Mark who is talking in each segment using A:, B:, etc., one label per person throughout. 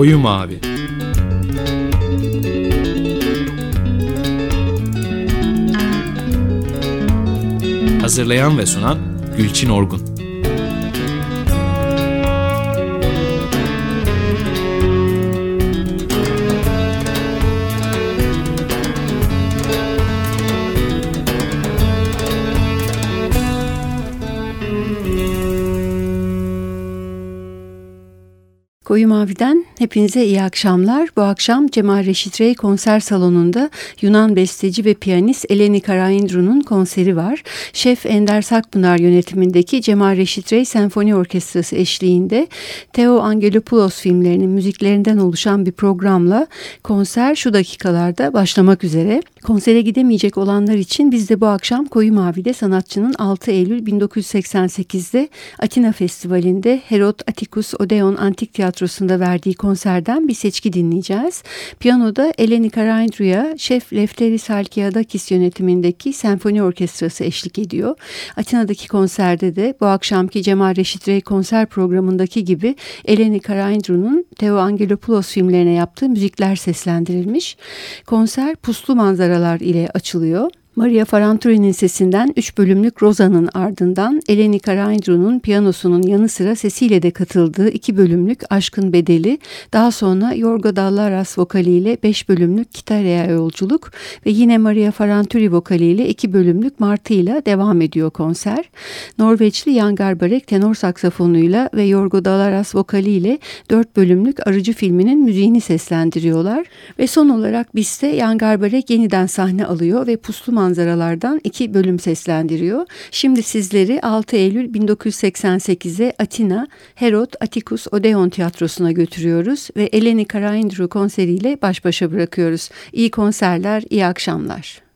A: Koyu Mavi Hazırlayan ve sunan Gülçin Orgun.
B: Koyu Mavi'den hepinize iyi akşamlar. Bu akşam Cemal Reşit Rey konser salonunda Yunan besteci ve piyanist Eleni Karaindru'nun konseri var. Şef Ender Sakpınar yönetimindeki Cemal Reşit Rey Senfoni Orkestrası eşliğinde Theo Angelopoulos filmlerinin müziklerinden oluşan bir programla konser şu dakikalarda başlamak üzere. Konsere gidemeyecek olanlar için biz de bu akşam Koyu Mavi'de sanatçının 6 Eylül 1988'de Atina Festivali'nde Herod Atticus Odeon Antik Tiyatrosu'nda verdiği konserden bir seçki dinleyeceğiz. Piyanoda Eleni Karaindru'ya Şef Lefteris Halkiadakis yönetimindeki senfoni orkestrası eşlik ediyor. Atina'daki konserde de bu akşamki Cemal Reşit Rey konser programındaki gibi Eleni Karaindru'nun Theo Angelopoulos filmlerine yaptığı müzikler seslendirilmiş. Konser puslu manzaralar ile açılıyor. Maria Faranturi'nin sesinden 3 bölümlük Rosa'nın ardından Eleni Karaindru'nun piyanosunun yanı sıra sesiyle de katıldığı 2 bölümlük Aşkın Bedeli, daha sonra Yorgo Dallaras vokaliyle 5 bölümlük Kitarya Yolculuk ve yine Maria Faranturi vokaliyle 2 bölümlük Martı ile devam ediyor konser. Norveçli Jan Garbarek tenor saksafonuyla ve Yorgo Dallaras vokaliyle 4 bölümlük Arıcı filminin müziğini seslendiriyorlar ve son olarak Biste Jan Garbarek yeniden sahne alıyor ve puslu manzaralardan iki bölüm seslendiriyor. Şimdi sizleri 6 Eylül 1988'e Atina Herod Atticus Odeon Tiyatrosu'na götürüyoruz ve Eleni Karaindru konseriyle baş başa bırakıyoruz. İyi konserler, iyi akşamlar.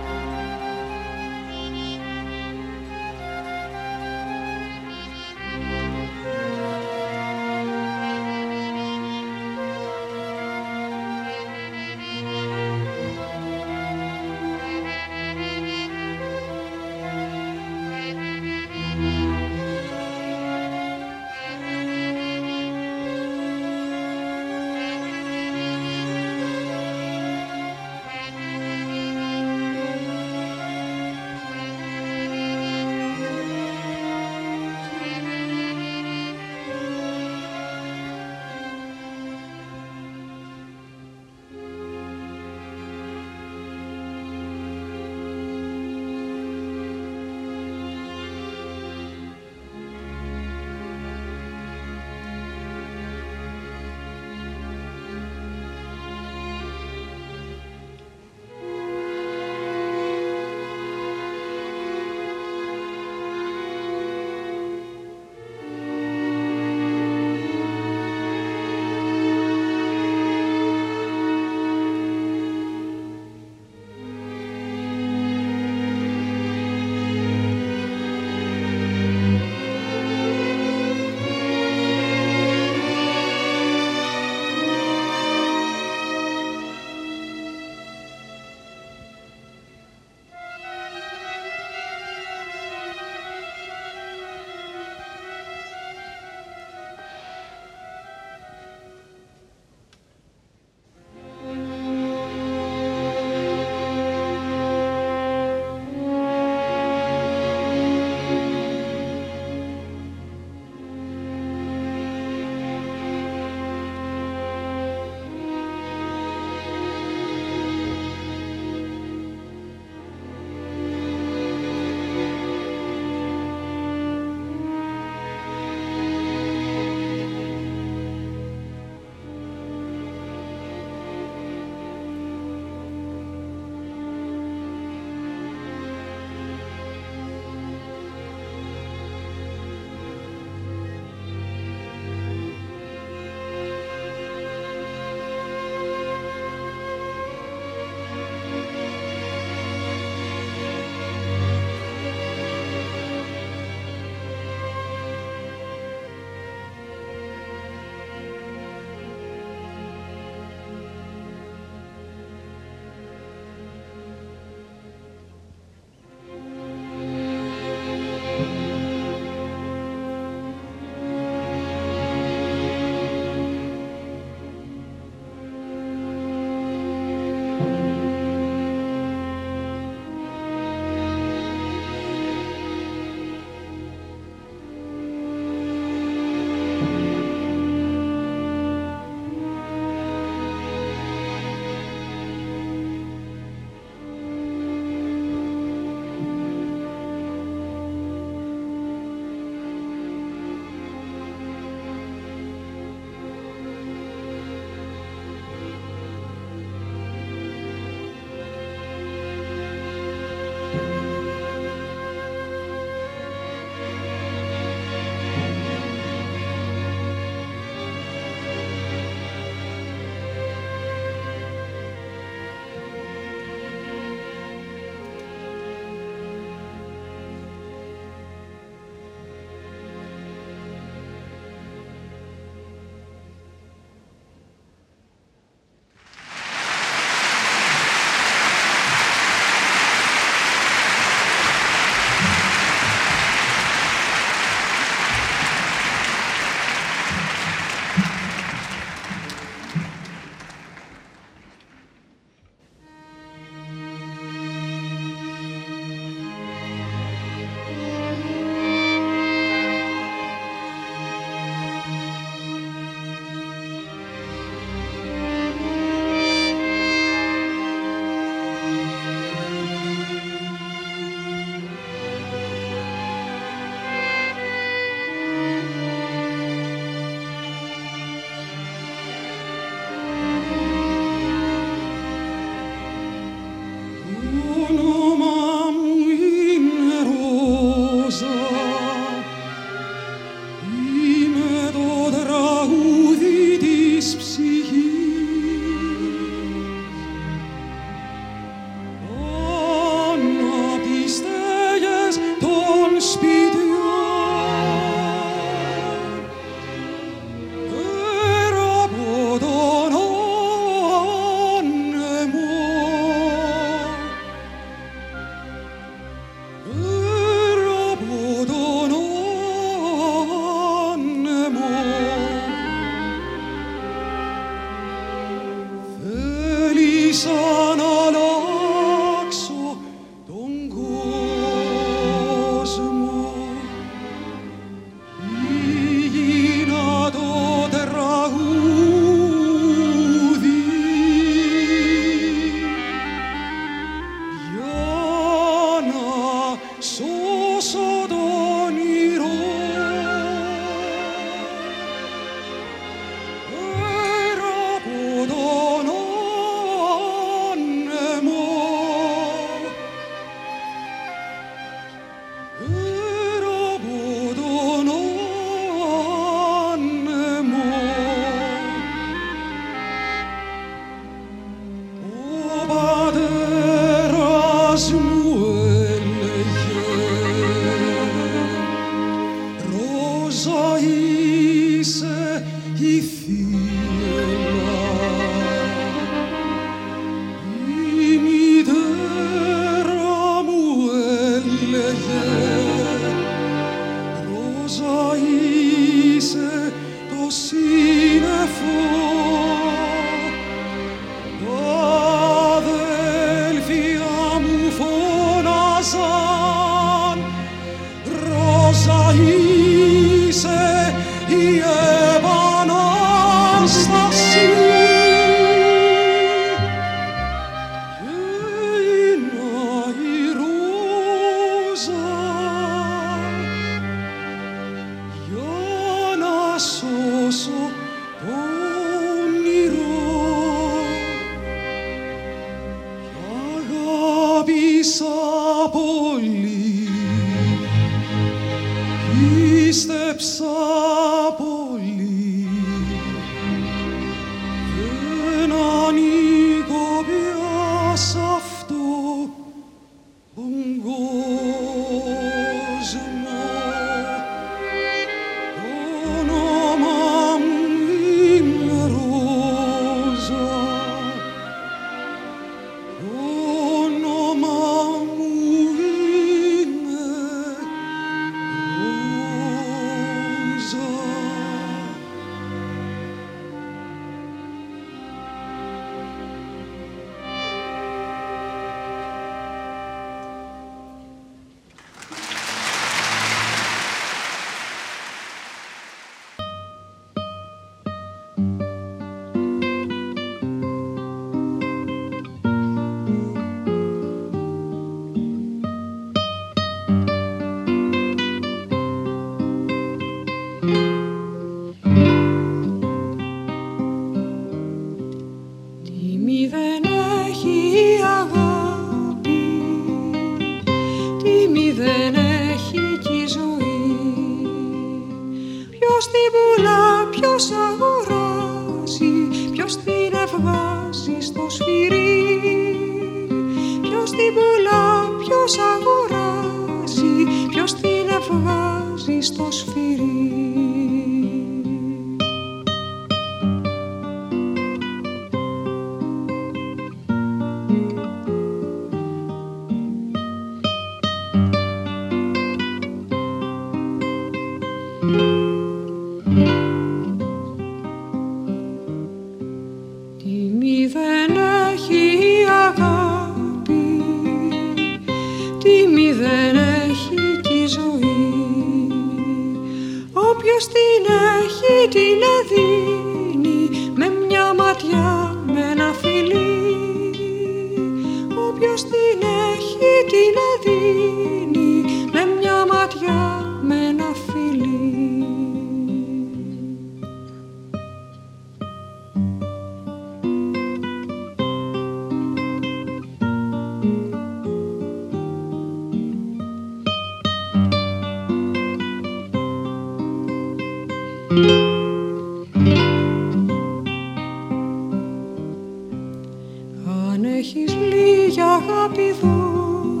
B: Αν έχεις λίγη αγάπη μου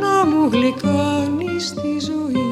B: Να μου γλυκάνεις τη ζωή.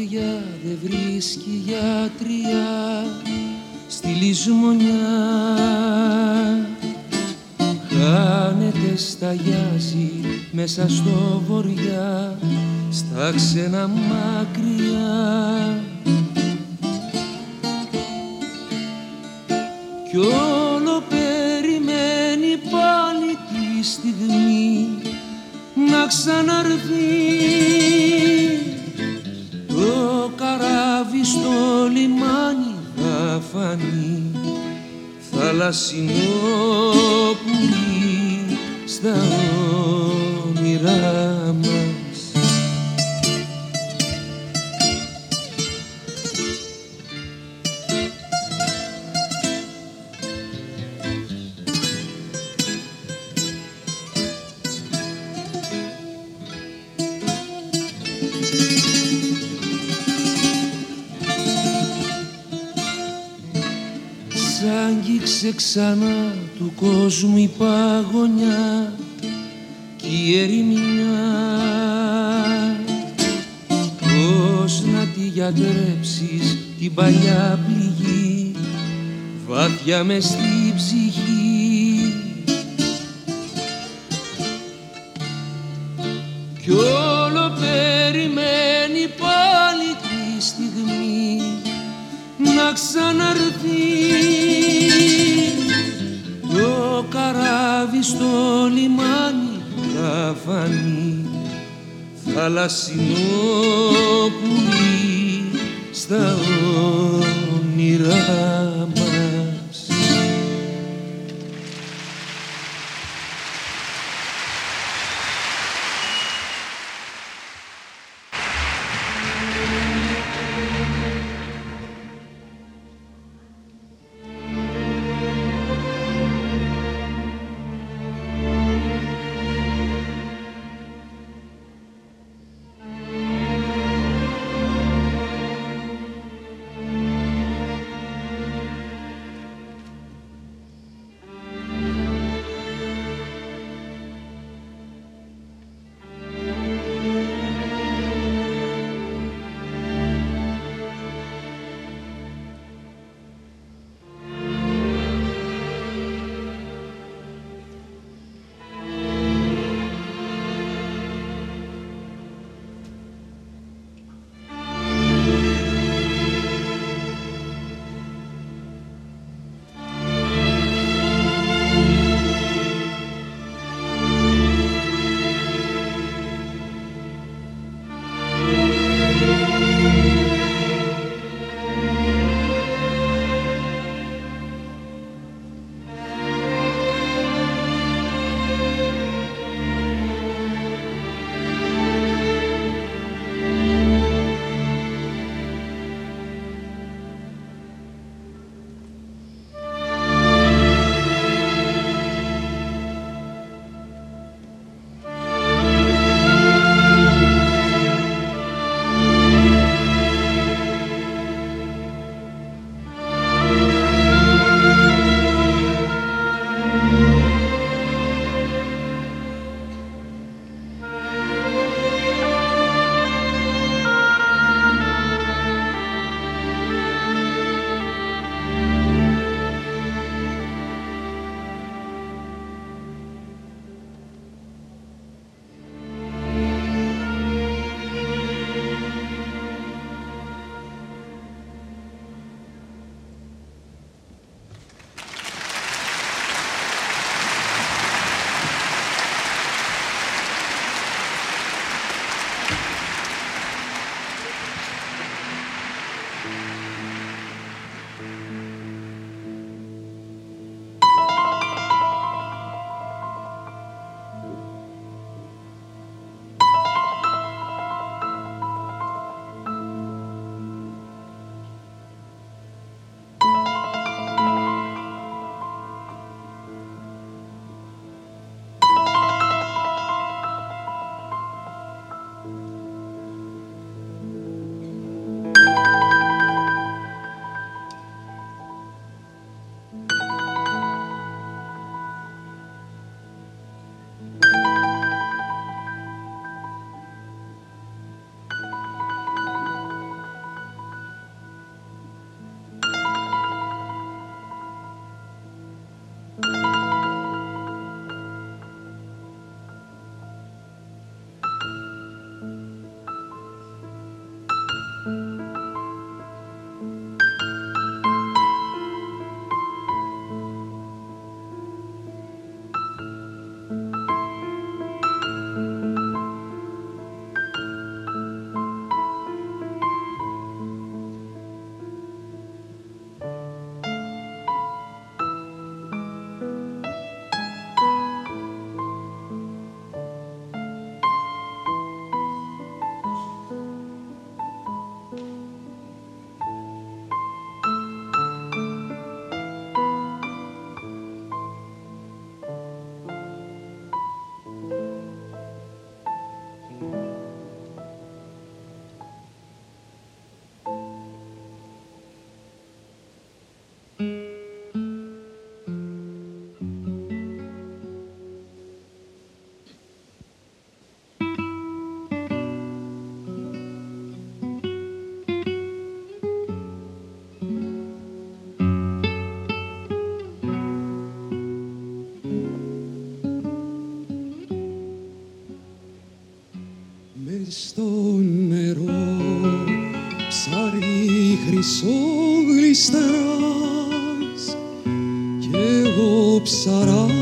C: Καρδιά δεν βρίσκει γιατρία στη λησμονιά. Χάνεται, σταγιάζει μέσα στο βοριά στα ξένα μακριά. Κι όλο περιμένει πάλι τη στιγμή να ξαναρθεί θαλασσινό πουλί στα ξανά του κόσμου η παγωνιά κι η ερημιά. Πώς να τη γιατρέψεις την παλιά πληγή βάθια μες στη θαλασσινό πουλί στα όνειρά
D: της και εγώ ψαράς.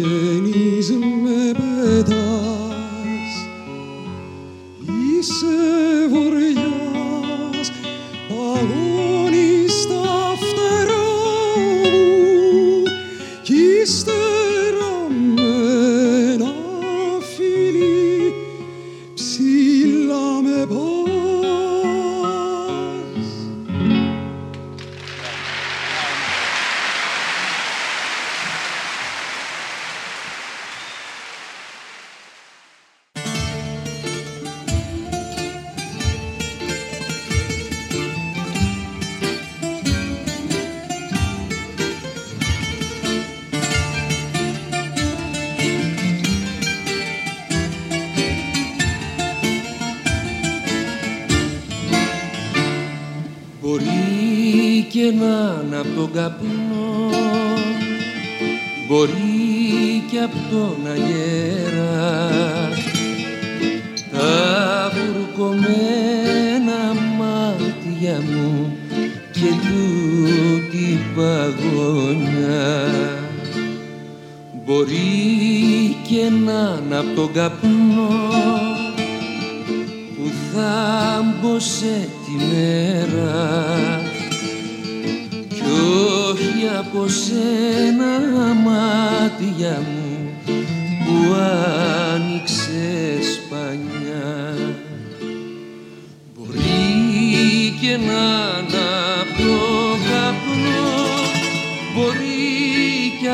C: Tenis me y se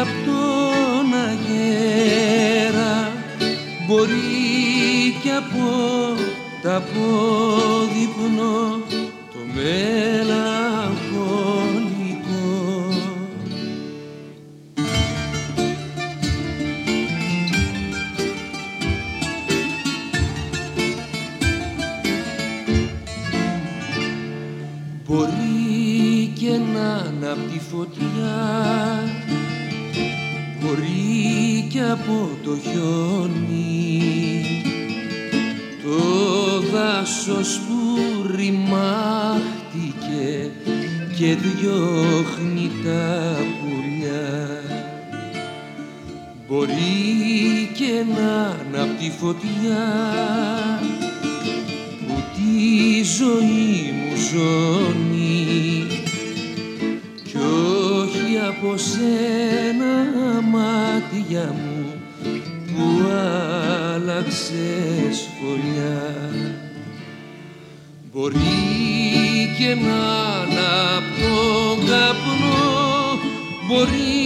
C: απ' τον αγέρα. Μπορεί και από τα πόδιπνο το μελαγχολικό από το χιόνι. Το δάσος που ρημάχτηκε και διώχνει τα πουλιά. Μπορεί και να είναι απ' τη φωτιά που τη ζωή μου ζώνει. Κι όχι από σένα φωλιά Μπορεί και να είναι απ' τον καπνό μπορεί